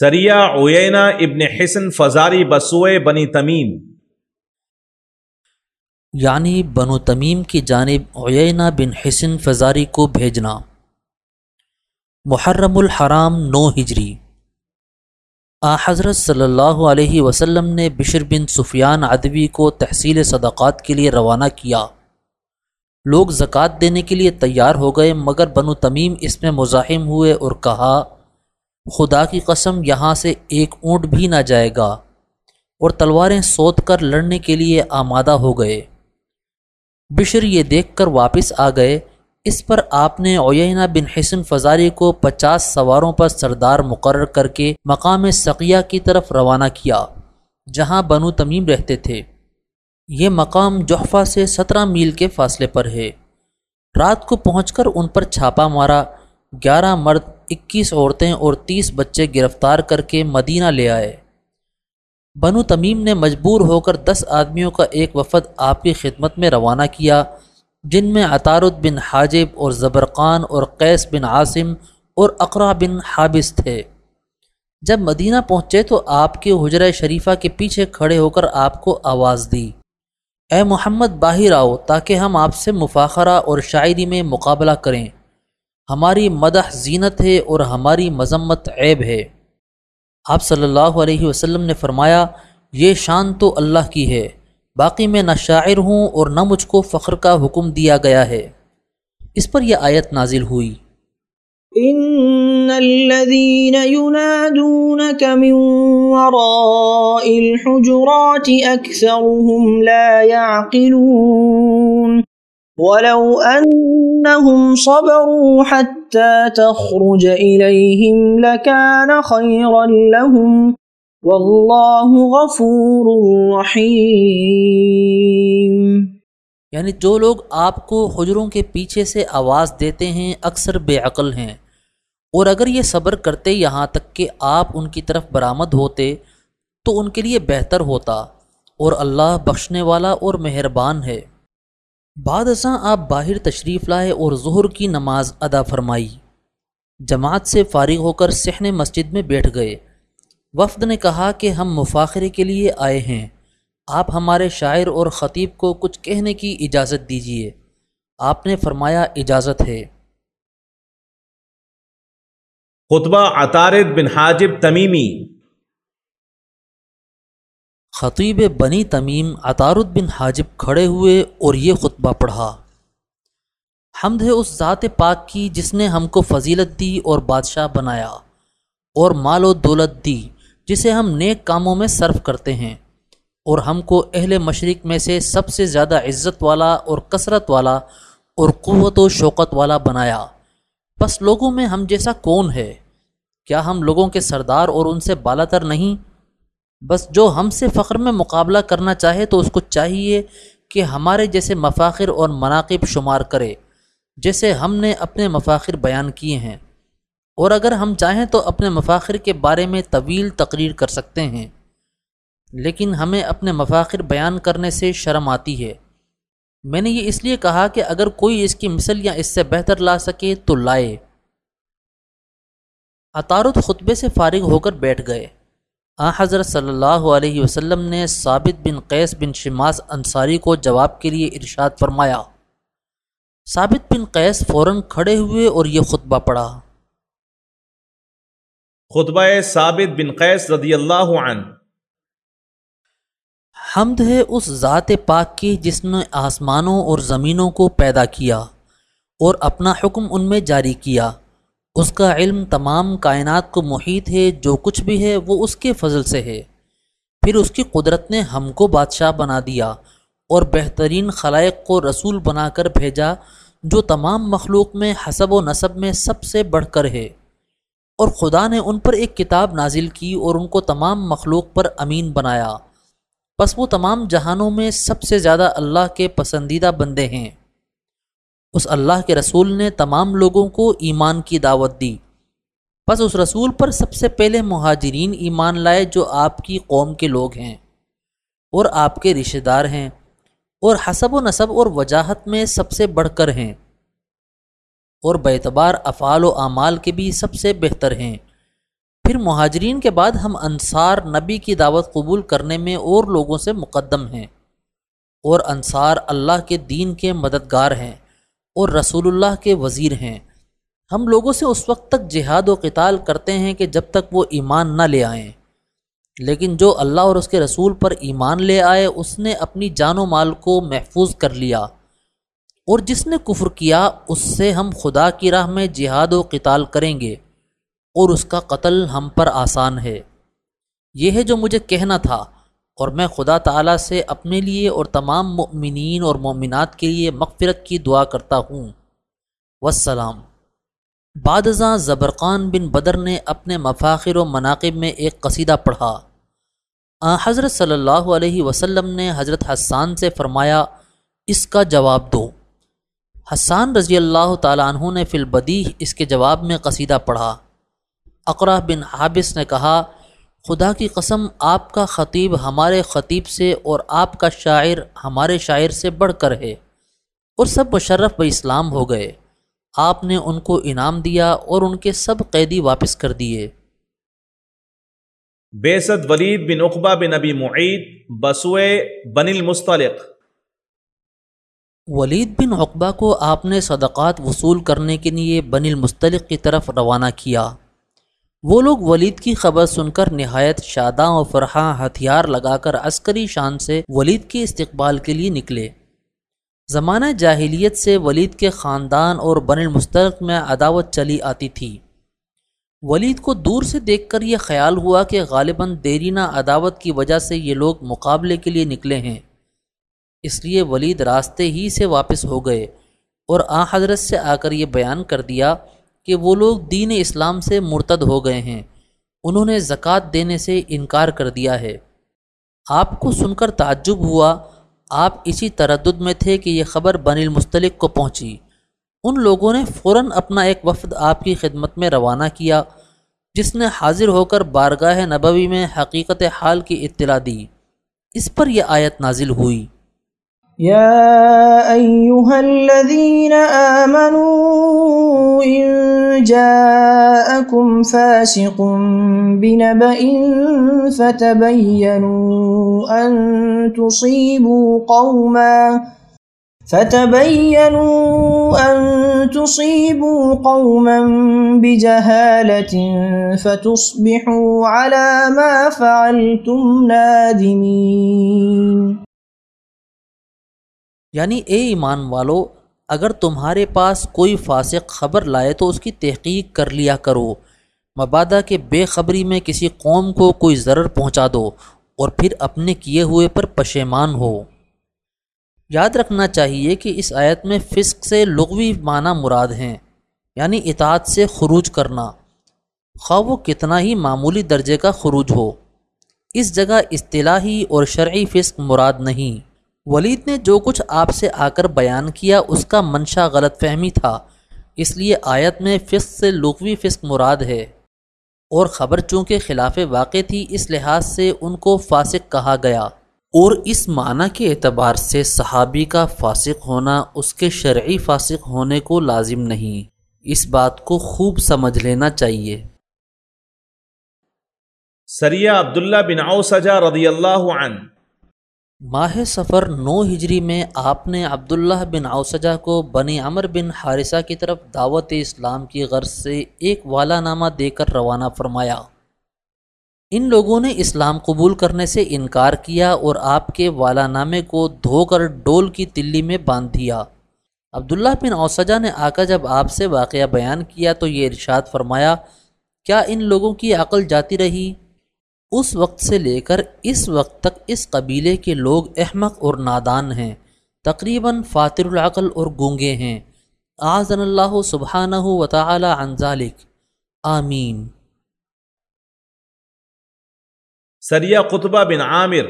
سریا اوینا ابن حسن فزاری بسوئے بنی تمیم۔ یعنی بنو تمیم کی جانب عینہ بن حسن فزاری کو بھیجنا۔ محرم الحرام نو ہجری۔ آ، حضرت صلی اللہ علیہ وسلم نے بشر بن سفیان ادوی کو تحصیل صدقات کے لیے روانہ کیا۔ لوگ زکوٰۃ دینے کے لیے تیار ہو گئے، مگر بنو تمیم اس میں مزاحم ہوئے اور کہا خدا کی قسم یہاں سے ایک اونٹ بھی نہ جائے گا۔ اور تلواریں سوت کر لڑنے کے لیے آمادہ ہو گئے۔ بشر یہ دیکھ کر واپس آ گئے۔ اس پر آپ نے اوینہ بن حسن فضاری کو پچاس سواروں پر سردار مقرر کر کے مقام سقیہ کی طرف روانہ کیا، جہاں بنو تمیم رہتے تھے۔ یہ مقام جحفہ سے سترہ میل کے فاصلے پر ہے۔ رات کو پہنچ کر ان پر چھاپا مارا۔ گیارہ مرد، اکیس عورتیں اور تیس بچے گرفتار کر کے مدینہ لے آئے۔ بنو تمیم نے مجبور ہو کر دس آدمیوں کا ایک وفد آپ کی خدمت میں روانہ کیا، جن میں عطارد بن حاجب اور زبرقان اور قیس بن عاصم اور اقرا بن حابس تھے۔ جب مدینہ پہنچے تو آپ کے حجرہ شریفہ کے پیچھے کھڑے ہو کر آپ کو آواز دی۔ اے محمد، باہر آؤ تاکہ ہم آپ سے مفاخرہ اور شاعری میں مقابلہ کریں۔ ہماری مدح زینت ہے اور ہماری مذمت عیب ہے۔ آپ صلی اللہ علیہ وسلم نے فرمایا، یہ شان تو اللہ کی ہے، باقی میں نہ شاعر ہوں اور نہ مجھ کو فخر کا حکم دیا گیا ہے۔ اس پر یہ آیت نازل ہوئی۔ ان الذين ينادونك من وراء الحجرات اكثرهم لا يعقلون ولو انهم صبروا حتى تخرج اليهم لكان خيرا لهم واللہ غفور رحیم یعنی جو لوگ آپ کو حجروں کے پیچھے سے آواز دیتے ہیں اکثر بے عقل ہیں اور اگر یہ صبر کرتے یہاں تک کہ آپ ان کی طرف برآمد ہوتے تو ان کے لیے بہتر ہوتا اور اللہ بخشنے والا اور مہربان ہے۔ بعد ازاں آپ باہر تشریف لائے اور ظہر کی نماز ادا فرمائی۔ جماعت سے فارغ ہو کر سہن مسجد میں بیٹھ گئے۔ وفد نے کہا کہ ہم مفاخرے کے لیے آئے ہیں۔ آپ ہمارے شاعر اور خطیب کو کچھ کہنے کی اجازت دیجیے آپ نے فرمایا، اجازت ہے۔ خطبہ عطارد بن حاجب تمیمی۔ خطیب بنی تمیم عطارد بن حاجب کھڑے ہوئے اور یہ خطبہ پڑھا۔ حمد ہے اس ذات پاک کی جس نے ہم کو فضیلت دی اور بادشاہ بنایا اور مال و دولت دی، جسے ہم نیک کاموں میں صرف کرتے ہیں۔ اور ہم کو اہل مشرق میں سے سب سے زیادہ عزت والا اور کثرت والا اور قوت و شوقت والا بنایا۔ بس لوگوں میں ہم جیسا کون ہے؟ کیا ہم لوگوں کے سردار اور ان سے بالا تر نہیں؟ بس جو ہم سے فخر میں مقابلہ کرنا چاہے تو اس کو چاہیے کہ ہمارے جیسے مفاخر اور مناقب شمار کرے، جیسے ہم نے اپنے مفاخر بیان کیے ہیں۔ اور اگر ہم چاہیں تو اپنے مفاخر کے بارے میں طویل تقریر کر سکتے ہیں۔ لیکن ہمیں اپنے مفاخر بیان کرنے سے شرم آتی ہے۔ میں نے یہ اس لیے کہا کہ اگر کوئی اس کی مثل یا اس سے بہتر لا سکے تو لائے۔ اطارت خطبے سے فارغ ہو کر بیٹھ گئے۔ آ حضرت صلی اللہ علیہ وسلم نے ثابت بن قیس بن شماس انصاری کو جواب کے لیے ارشاد فرمایا۔ ثابت بن قیس فوراً کھڑے ہوئے اور یہ خطبہ پڑھا۔ خطبہ ثابت بن قیس رضی اللہ عنہ۔ حمد ہے اس ذات پاک کی جس نے آسمانوں اور زمینوں کو پیدا کیا اور اپنا حکم ان میں جاری کیا۔ اس کا علم تمام کائنات کو محیط ہے، جو کچھ بھی ہے، وہ اس کے فضل سے ہے۔ پھر اس کی قدرت نے ہم کو بادشاہ بنا دیا اور بہترین خلائق کو رسول بنا کر بھیجا، جو تمام مخلوق میں حسب و نصب میں سب سے بڑھ کر ہے۔ اور خدا نے ان پر ایک کتاب نازل کی اور ان کو تمام مخلوق پر امین بنایا۔ بس وہ تمام جہانوں میں سب سے زیادہ اللہ کے پسندیدہ بندے ہیں۔ اس اللہ کے رسول نے تمام لوگوں کو ایمان کی دعوت دی۔ بس اس رسول پر سب سے پہلے مہاجرین ایمان لائے جو آپ کی قوم کے لوگ ہیں اور آپ کے رشتہ دار ہیں اور حسب و نصب اور وجاہت میں سب سے بڑھ کر ہیں اور بعتبار افعال و اعمال کے بھی سب سے بہتر ہیں۔ پھر مہاجرین کے بعد ہم انصار نبی کی دعوت قبول کرنے میں اور لوگوں سے مقدم ہیں اور انصار اللہ کے دین کے مددگار ہیں۔ اور رسول اللہ کے وزیر ہیں۔ ہم لوگوں سے اس وقت تک جہاد و قتال کرتے ہیں کہ جب تک وہ ایمان نہ لے آئیں۔ لیکن جو اللہ اور اس کے رسول پر ایمان لے آئے، اس نے اپنی جان و مال کو محفوظ کر لیا۔ اور جس نے کفر کیا، اس سے ہم خدا کی راہ میں جہاد و قتال کریں گے۔ اور اس کا قتل ہم پر آسان ہے۔ یہ ہے جو مجھے کہنا تھا۔ اور میں خدا تعالیٰ سے اپنے لیے اور تمام مؤمنین اور مومنات کے لیے مغفرت کی دعا کرتا ہوں۔ والسلام۔ بعد ازاں زبرقان بن بدر نے اپنے مفاخر و مناقب میں ایک قصیدہ پڑھا۔ آ، حضرت صلی اللہ علیہ وسلم نے حضرت حسان سے فرمایا، اس کا جواب دو۔ حسان رضی اللہ تعالیٰ عنہ نے فی البدی اس کے جواب میں قصیدہ پڑھا۔ اقرا بن حابس نے کہا خدا کی قسم آپ کا خطیب ہمارے خطیب سے اور آپ کا شاعر ہمارے شاعر سے بڑھ کر ہے۔ اور سب مشرف ب اسلام ہو گئے۔ آپ نے ان کو انعام دیا اور ان کے سب قیدی واپس کر دیے۔ بیسد ولید بن اقبا بن ابی معید بسوئے بن المستلق ولید بن عقبہ کو آپ نے صدقات وصول کرنے کے لیے بن المستلق کی طرف روانہ کیا۔ وہ لوگ ولید کی خبر سن کر نہایت شاداں و فرحاں ہتھیار لگا کر عسکری شان سے ولید کے استقبال کے لیے نکلے۔ زمانہ جاہلیت سے ولید کے خاندان اور بن المسترق میں عداوت چلی آتی تھی۔ ولید کو دور سے دیکھ کر یہ خیال ہوا کہ غالباً دیرینہ عداوت کی وجہ سے یہ لوگ مقابلے کے لیے نکلے ہیں۔ اس لیے ولید راستے ہی سے واپس ہو گئے اور آ حضرت سے آ کر یہ بیان کر دیا کہ وہ لوگ دین اسلام سے مرتد ہو گئے ہیں۔ انہوں نے زکوٰۃ دینے سے انکار کر دیا ہے۔ آپ کو سن کر تعجب ہوا۔ آپ اسی تردد میں تھے کہ یہ خبر بن المستلق کو پہنچی۔ ان لوگوں نے فوراً اپنا ایک وفد آپ کی خدمت میں روانہ کیا، جس نے حاضر ہو کر بارگاہ نبوی میں حقیقت حال کی اطلاع دی۔ اس پر یہ آیت نازل ہوئی۔ يا أيها الذين آمنوا إن جاءكم فاسق بنبأ فتبينوا أن تصيبوا قوما فتبينوا أن تصيبوا قوما بجهالة فتصبحوا على ما فعلتم نادمين یعنی اے ایمان والو، اگر تمہارے پاس کوئی فاسق خبر لائے تو اس کی تحقیق کر لیا کرو۔ مبادہ کہ بے خبری میں کسی قوم کو کوئی ضرر پہنچا دو اور پھر اپنے کیے ہوئے پر پشیمان ہو۔ یاد رکھنا چاہیے کہ اس آیت میں فسق سے لغوی معنی مراد ہیں یعنی اطاعت سے خروج کرنا۔ خواہ وہ کتنا ہی معمولی درجے کا خروج ہو۔ اس جگہ اصطلاحی اور شرعی فسق مراد نہیں۔ ولید نے جو کچھ آپ سے آ کر بیان کیا اس کا منشا غلط فہمی تھا۔ اس لیے آیت میں فسق سے لغوی فسق مراد ہے۔ اور خبر چونکہ خلاف واقع تھی، اس لحاظ سے ان کو فاسق کہا گیا۔ اور اس معنی کے اعتبار سے صحابی کا فاسق ہونا، اس کے شرعی فاسق ہونے کو لازم نہیں۔ اس بات کو خوب سمجھ لینا چاہیے۔ سریہ عبداللہ بن اوسجا رضی اللہ عنہ ماہ سفر نو ہجری میں آپ نے عبداللہ بن اوسجہ کو بنی عمر بن حارثہ کی طرف دعوت اسلام کی غرض سے ایک والا نامہ دے کر روانہ فرمایا۔ ان لوگوں نے اسلام قبول کرنے سے انکار کیا اور آپ کے والا نامے کو دھو کر ڈول کی تلی میں باندھ دیا۔ عبداللہ بن اوسجہ نے آ کر جب آپ سے واقعہ بیان کیا تو یہ ارشاد فرمایا، کیا ان لوگوں کی عقل جاتی رہی؟ اس وقت سے لے کر اس وقت تک اس قبیلے کے لوگ احمق اور نادان ہیں۔ تقریباً فاتر العقل اور گونگے ہیں۔ آزن اللہ سبحانہ و تعالی عن ذالک آمین۔ سریہ قطبہ بن عامر۔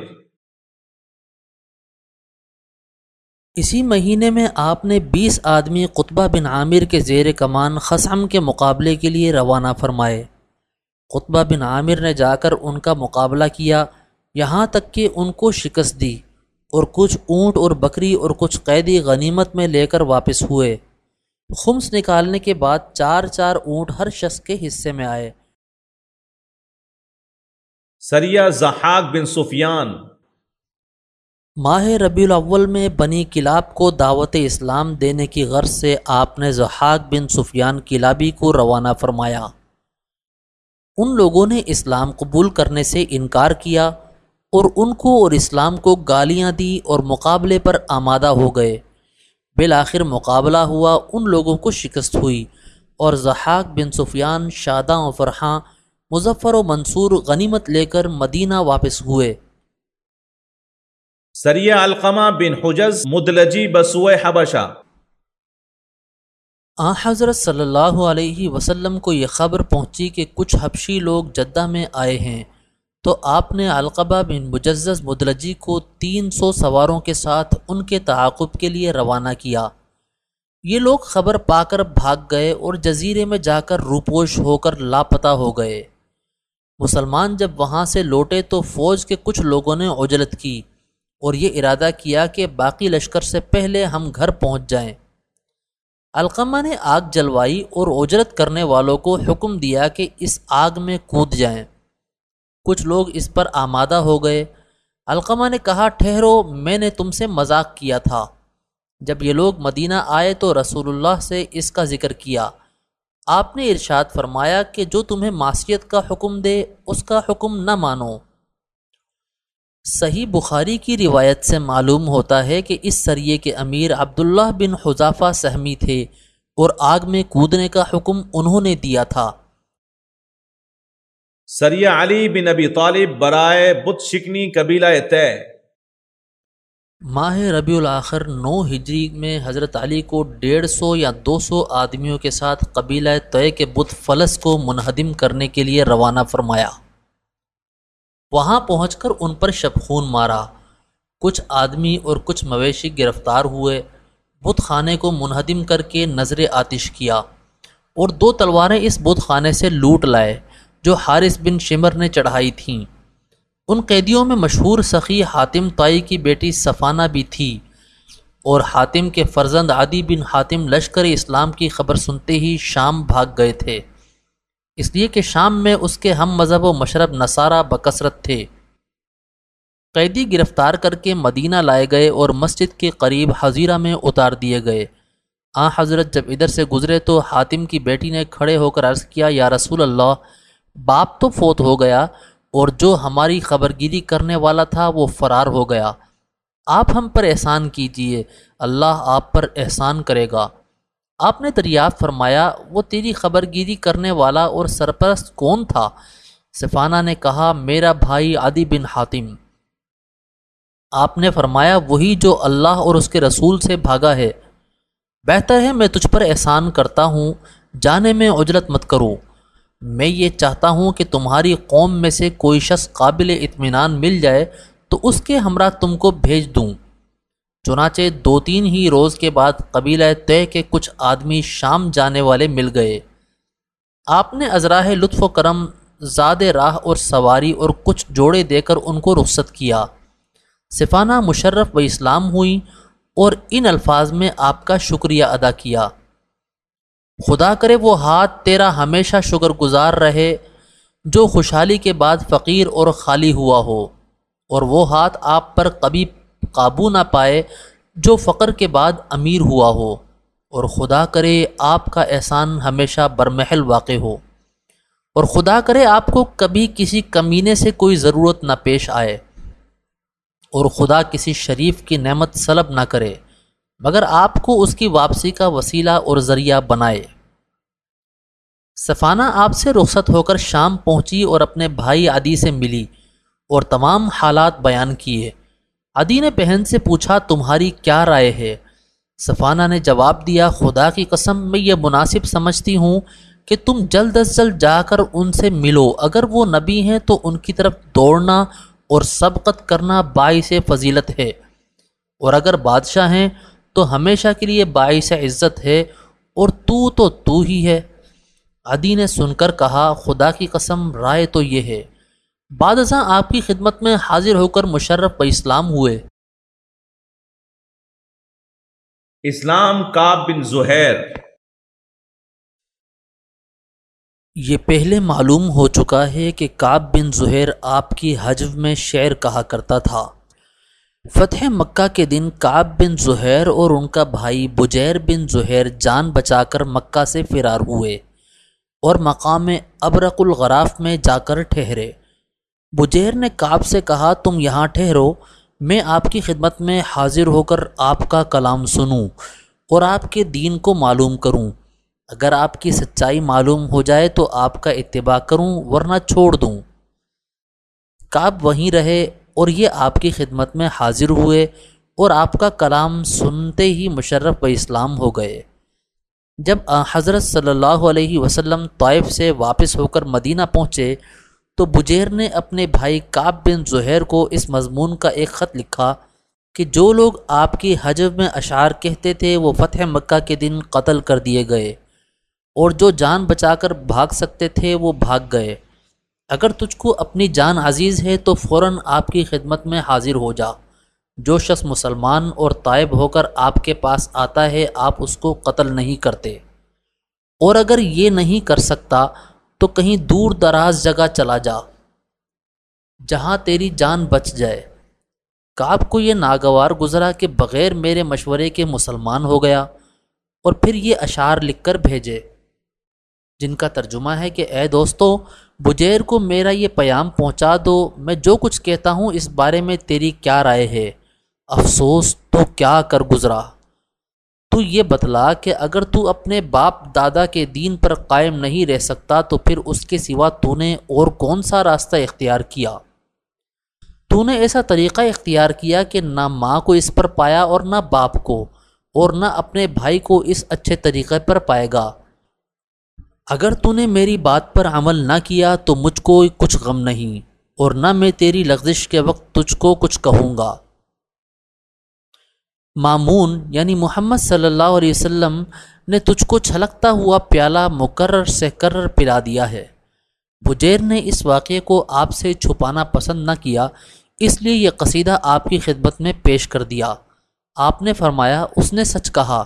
اسی مہینے میں آپ نے بیس آدمی قطبہ بن عامر کے زیر کمان خسم کے مقابلے کے لیے روانہ فرمائے۔ خطبہ بن عامر نے جا کر ان کا مقابلہ کیا یہاں تک کہ ان کو شکست دی اور کچھ اونٹ اور بکری اور کچھ قیدی غنیمت میں لے کر واپس ہوئے۔ خمس نکالنے کے بعد چار چار اونٹ ہر شخص کے حصے میں آئے۔ سریہ زحاق بن سفیان۔ ماہ ربیع الاول میں بنی کلاب کو دعوت اسلام دینے کی غرض سے آپ نے زحاق بن سفیان کلابی کو روانہ فرمایا۔ ان لوگوں نے اسلام قبول کرنے سے انکار کیا اور ان کو اور اسلام کو گالیاں دی اور مقابلے پر آمادہ ہو گئے۔ بالآخر مقابلہ ہوا، ان لوگوں کو شکست ہوئی اور زحاق بن سفیان، شاداں و فرحاں، مظفر و منصور غنیمت لے کر مدینہ واپس ہوئے۔ سریہ القمہ بن حجز مدلجی بسوئے حبشہ۔ آ، حضرت صلی اللہ علیہ وسلم کو یہ خبر پہنچی کہ کچھ حبشی لوگ جدہ میں آئے ہیں۔ تو آپ نے القبہ بن مجزز مدلجی کو تین سو سواروں کے ساتھ ان کے تعاقب کے لیے روانہ کیا۔ یہ لوگ خبر پا کر بھاگ گئے اور جزیرے میں جا کر روپوش ہو کر لاپتہ ہو گئے۔ مسلمان جب وہاں سے لوٹے تو فوج کے کچھ لوگوں نے عجلت کی اور یہ ارادہ کیا کہ باقی لشکر سے پہلے ہم گھر پہنچ جائیں۔ علقمہ نے آگ جلوائی اور اجرت کرنے والوں کو حکم دیا کہ اس آگ میں کود جائیں۔ کچھ لوگ اس پر آمادہ ہو گئے۔ علقمہ نے کہا، ٹھہرو، میں نے تم سے مذاق کیا تھا۔ جب یہ لوگ مدینہ آئے تو رسول اللہ سے اس کا ذکر کیا۔ آپ نے ارشاد فرمایا کہ جو تمہیں معاشیت کا حکم دے، اس کا حکم نہ مانو۔ صحیح بخاری کی روایت سے معلوم ہوتا ہے کہ اس سریے کے امیر عبداللہ بن حذافہ سہمی تھے اور آگ میں کودنے کا حکم انہوں نے دیا تھا۔ سریہ علی بن ابی طالب برائے بت شکنی قبیلہ طے۔ ماہ ربیع الاخر نو ہجری میں حضرت علی کو ڈیڑھ سو یا دو سو آدمیوں کے ساتھ قبیلہ طے کے بت فلس کو منہدم کرنے کے لیے روانہ فرمایا۔ وہاں پہنچ کر ان پر شب خون مارا۔ کچھ آدمی اور کچھ مویشی گرفتار ہوئے۔ بت خانے کو منہدم کر کے نظر آتش کیا اور دو تلواریں اس بت خانے سے لوٹ لائے جو حارث بن شمر نے چڑھائی تھیں۔ ان قیدیوں میں مشہور سخی حاتم طائی کی بیٹی صفانہ بھی تھی اور حاتم کے فرزند عادی بن حاتم لشکر اسلام کی خبر سنتے ہی شام بھاگ گئے تھے۔ اس لیے کہ شام میں اس کے ہم مذہب و مشرب نصارہ بکثرت تھے۔ قیدی گرفتار کر کے مدینہ لائے گئے اور مسجد کے قریب حضیرہ میں اتار دیے گئے۔ آ حضرت جب ادھر سے گزرے تو حاتم کی بیٹی نے کھڑے ہو کر عرض کیا، یا رسول اللہ، باپ تو فوت ہو گیا اور جو ہماری خبر گیری کرنے والا تھا وہ فرار ہو گیا۔ آپ ہم پر احسان کیجیے، اللہ آپ پر احسان کرے گا۔ آپ نے دریافت فرمایا، وہ تیری خبر گیری کرنے والا اور سرپرست کون تھا؟ صفانہ نے کہا، میرا بھائی عادی بن حاتم۔ آپ نے فرمایا، وہی جو اللہ اور اس کے رسول سے بھاگا ہے۔ بہتر ہے، میں تجھ پر احسان کرتا ہوں، جانے میں اجرت مت کروں میں یہ چاہتا ہوں کہ تمہاری قوم میں سے کوئی شخص قابل اطمینان مل جائے تو اس کے ہمراہ تم کو بھیج دوں۔ چنانچہ دو تین ہی روز کے بعد قبیلہ طے کے کچھ آدمی شام جانے والے مل گئے۔ آپ نے ازراہ لطف و کرم، زاد راہ اور سواری اور کچھ جوڑے دے کر ان کو رخصت کیا۔ صفانہ مشرف و اسلام ہوئی اور ان الفاظ میں آپ کا شکریہ ادا کیا۔ خدا کرے وہ ہاتھ تیرا ہمیشہ شکر گزار رہے جو خوشحالی کے بعد فقیر اور خالی ہوا ہو، اور وہ ہاتھ آپ پر کبھی قابو نہ پائے جو فقر کے بعد امیر ہوا ہو۔ اور خدا کرے آپ کا احسان ہمیشہ برمحل واقع ہو۔ اور خدا کرے آپ کو کبھی کسی کمینے سے کوئی ضرورت نہ پیش آئے۔ اور خدا کسی شریف کی نعمت سلب نہ کرے، مگر آپ کو اس کی واپسی کا وسیلہ اور ذریعہ بنائے۔ سفانہ آپ سے رخصت ہو کر شام پہنچی اور اپنے بھائی عدی سے ملی اور تمام حالات بیان کیے۔ عدی نے بہن سے پوچھا، تمہاری کیا رائے ہے؟ سفانہ نے جواب دیا، خدا کی قسم، میں یہ مناسب سمجھتی ہوں کہ تم جلد از جلد جا کر ان سے ملو۔ اگر وہ نبی ہیں تو ان کی طرف دوڑنا اور سبقت کرنا باعث فضیلت ہے۔ اور اگر بادشاہ ہیں تو ہمیشہ کے لیے باعث عزت ہے، اور تو تو تو ہی ہے۔ عدی نے سن کر کہا، خدا کی قسم، رائے تو یہ ہے۔ بعد ازاں آپ کی خدمت میں حاضر ہو کر مشرف و اسلام ہوئے۔ اسلام کاب بن زہیر۔ یہ پہلے معلوم ہو چکا ہے کہ کعب بن زہیر آپ کی حجو میں شعر کہا کرتا تھا۔ فتح مکہ کے دن کعب بن زہیر اور ان کا بھائی بجیر بن زہیر جان بچا کر مکہ سے فرار ہوئے اور مقام ابرق الغراف میں جا کر ٹھہرے۔ بجیر نے کعب سے کہا، تم یہاں ٹھہرو، میں آپ کی خدمت میں حاضر ہو کر آپ کا کلام سنوں اور آپ کے دین کو معلوم کروں۔ اگر آپ کی سچائی معلوم ہو جائے تو آپ کا اتباع کروں، ورنہ چھوڑ دوں۔ کعب وہیں رہے اور یہ آپ کی خدمت میں حاضر ہوئے اور آپ کا کلام سنتے ہی مشرف و اسلام ہو گئے۔ جب حضرت صلی اللہ علیہ وسلم طائف سے واپس ہو کر مدینہ پہنچے تو بجیر نے اپنے بھائی کعب بن زہیر کو اس مضمون کا ایک خط لکھا کہ جو لوگ آپ کی حجب میں اشعار کہتے تھے وہ فتح مکہ کے دن قتل کر دیے گئے اور جو جان بچا کر بھاگ سکتے تھے وہ بھاگ گئے۔ اگر تجھ کو اپنی جان عزیز ہے تو فوراً آپ کی خدمت میں حاضر ہو جا۔ جو شخص مسلمان اور طائب ہو کر آپ کے پاس آتا ہے، آپ اس کو قتل نہیں کرتے۔ اور اگر یہ نہیں کر سکتا تو کہیں دور دراز جگہ چلا جا، جہاں تیری جان بچ جائے۔ کعب کو یہ ناگوار گزرا کہ بغیر میرے مشورے کے مسلمان ہو گیا اور پھر یہ اشعار لکھ کر بھیجے۔ جن کا ترجمہ ہے کہ، اے دوستو، بجیر کو میرا یہ پیام پہنچا دو، میں جو کچھ کہتا ہوں اس بارے میں تیری کیا رائے ہے؟ افسوس، تو کیا کر گزرا؟ تو یہ بتلا کہ اگر تو اپنے باپ دادا کے دین پر قائم نہیں رہ سکتا تو پھر اس کے سوا تو نے اور کون سا راستہ اختیار کیا؟ تو نے ایسا طریقہ اختیار کیا کہ نہ ماں کو اس پر پایا اور نہ باپ کو، اور نہ اپنے بھائی کو اس اچھے طریقے پر پائے گا۔ اگر تو نے میری بات پر عمل نہ کیا تو مجھ کو کچھ غم نہیں، اور نہ میں تیری لغزش کے وقت تجھ کو کچھ کہوں گا۔ معمون یعنی محمد صلی اللہ علیہ وسلم نے تجھ کو چھلکتا ہوا پیالہ مقرر سے کرر پلا دیا ہے۔ بجیر نے اس واقعے کو آپ سے چھپانا پسند نہ کیا، اس لیے یہ قصیدہ آپ کی خدمت میں پیش کر دیا۔ آپ نے فرمایا، اس نے سچ کہا،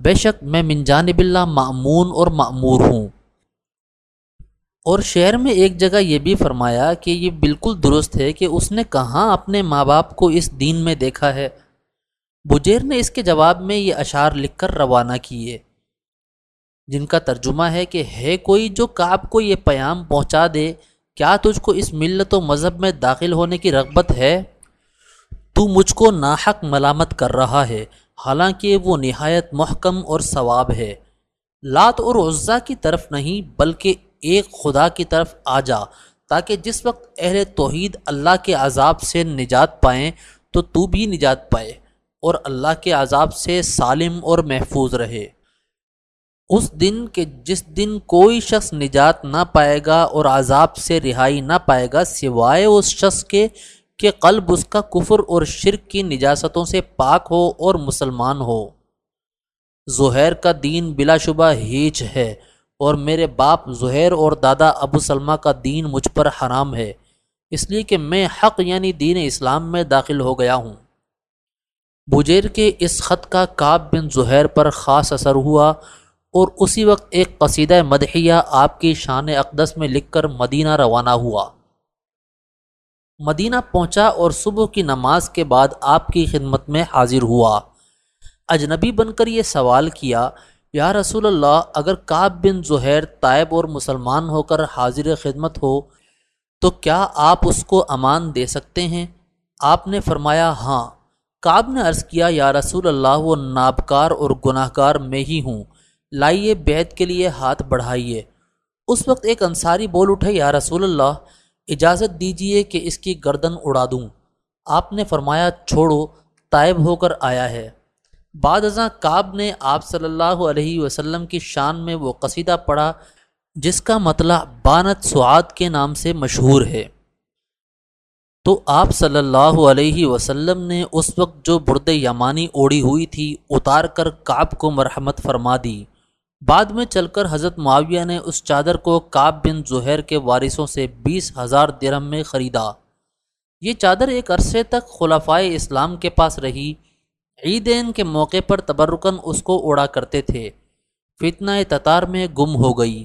بے شک میں من جانب اللہ معمون اور معمور ہوں۔ اور شعر میں ایک جگہ یہ بھی فرمایا کہ یہ بالکل درست ہے کہ اس نے کہاں اپنے ماں باپ کو اس دین میں دیکھا ہے۔ بجیر نے اس کے جواب میں یہ اشعار لکھ کر روانہ کیے۔ جن کا ترجمہ ہے کہ، ہے کوئی جو کعب کو یہ پیام پہنچا دے، کیا تجھ کو اس ملت و مذہب میں داخل ہونے کی رغبت ہے؟ تو مجھ کو ناحق ملامت کر رہا ہے، حالانکہ وہ نہایت محکم اور ثواب ہے۔ لات اور عزا کی طرف نہیں، بلکہ ایک خدا کی طرف آ جا، تاکہ جس وقت اہل توحید اللہ کے عذاب سے نجات پائیں، تو تو بھی نجات پائے۔ اور اللہ کے عذاب سے سالم اور محفوظ رہے۔ اس دن کے، جس دن کوئی شخص نجات نہ پائے گا اور عذاب سے رہائی نہ پائے گا، سوائے اس شخص کے کہ قلب اس کا کفر اور شرک کی نجاستوں سے پاک ہو اور مسلمان ہو۔ زہیر کا دین بلا شبہ ہیچ ہے اور میرے باپ زہیر اور دادا ابو سلمہ کا دین مجھ پر حرام ہے، اس لیے کہ میں حق یعنی دین اسلام میں داخل ہو گیا ہوں۔ بجیر کے اس خط کا کعب بن زہیر پر خاص اثر ہوا اور اسی وقت ایک قصیدہ مدحیہ آپ کی شان اقدس میں لکھ کر مدینہ روانہ ہوا۔ مدینہ پہنچا اور صبح کی نماز کے بعد آپ کی خدمت میں حاضر ہوا۔ اجنبی بن کر یہ سوال کیا، یا رسول اللہ، اگر کعب بن زہیر طائب اور مسلمان ہو کر حاضر خدمت ہو، تو کیا آپ اس کو امان دے سکتے ہیں؟ آپ نے فرمایا ہاں کعب نے عرض کیا، یا رسول اللہ، وہ نابکار اور گناہ کار میں ہی ہوں۔ لائیے بیت کے لیے ہاتھ بڑھائیے۔ اس وقت ایک انصاری بول اٹھے، یا رسول اللہ، اجازت دیجیے کہ اس کی گردن اڑا دوں۔ آپ نے فرمایا، چھوڑو طائب ہو کر آیا ہے۔ بعد ازاں کعب نے آپ صلی اللہ علیہ وسلم کی شان میں وہ قصیدہ پڑھا، جس کا مطلع بانت سعاد کے نام سے مشہور ہے۔ تو آپ صلی اللہ علیہ وسلم نے اس وقت جو برد یمانی اوڑی ہوئی تھی، اتار کر کعب کو مرحمت فرما دی۔ بعد میں چل کر حضرت معاویہ نے اس چادر کو کعب بن زہیر کے وارثوں سے بیس ہزار درم میں خریدا۔ یہ چادر ایک عرصے تک خلفائے اسلام کے پاس رہی۔ عیدین کے موقع پر تبرکن اس کو اڑا کرتے تھے۔ فتنہ تتار میں گم ہو گئی۔